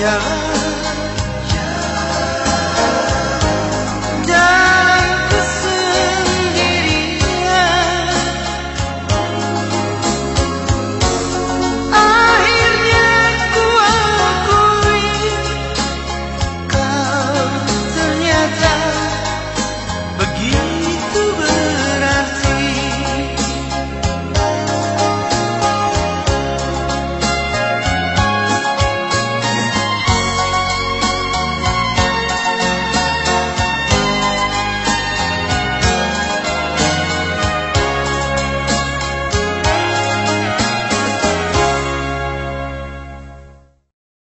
야.